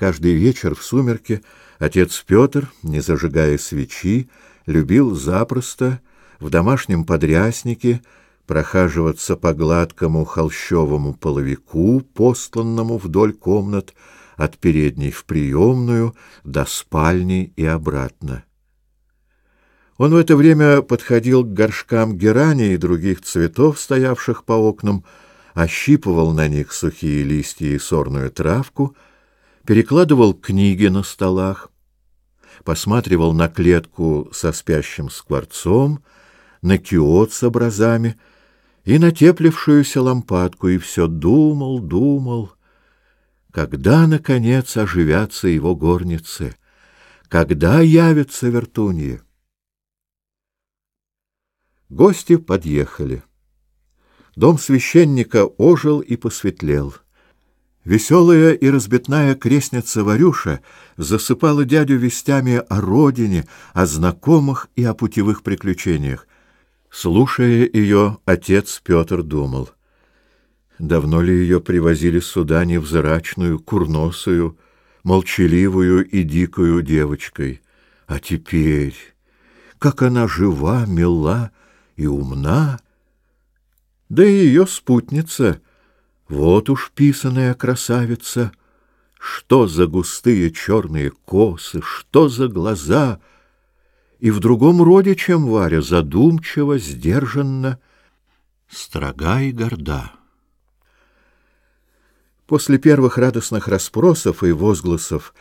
Каждый вечер в сумерке отец Петр, не зажигая свечи, любил запросто в домашнем подряснике прохаживаться по гладкому холщовому половику, посланному вдоль комнат, от передней в приемную до спальни и обратно. Он в это время подходил к горшкам герани и других цветов, стоявших по окнам, ощипывал на них сухие листья и сорную травку — перекладывал книги на столах, посматривал на клетку со спящим скворцом, на киот с образами и на теплевшуюся лампадку, и все думал, думал, когда, наконец, оживятся его горницы, когда явятся вертуньи. Гости подъехали. Дом священника ожил и посветлел — Веселая и разбитная крестница Варюша засыпала дядю вестями о родине, о знакомых и о путевых приключениях. Слушая ее, отец Петр думал. Давно ли ее привозили сюда невзрачную, курносую, молчаливую и дикую девочкой? А теперь, как она жива, мила и умна! Да и ее спутница — вот уж писаная красавица, что за густые черные косы, что за глаза! И в другом роде, чем Варя, задумчиво, сдержанно, строга и горда. После первых радостных расспросов и возгласов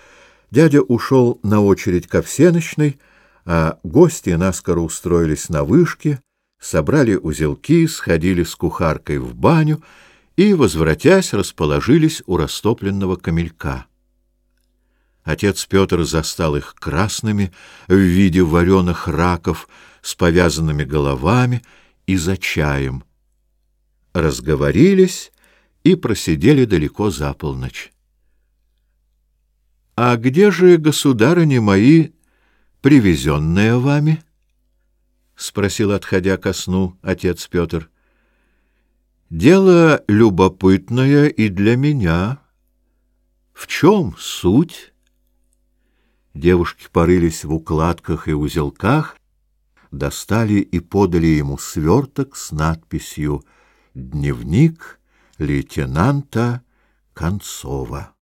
дядя ушел на очередь ко всеночной, а гости наскоро устроились на вышке, собрали узелки, сходили с кухаркой в баню — и, возвратясь, расположились у растопленного камелька. Отец Петр застал их красными в виде вареных раков с повязанными головами и за чаем. Разговорились и просидели далеко за полночь. — А где же, государыни мои, привезенные вами? — спросил, отходя ко сну, отец Петр. — Дело любопытное и для меня. В чем суть? Девушки порылись в укладках и узелках, достали и подали ему сверток с надписью «Дневник лейтенанта Концова».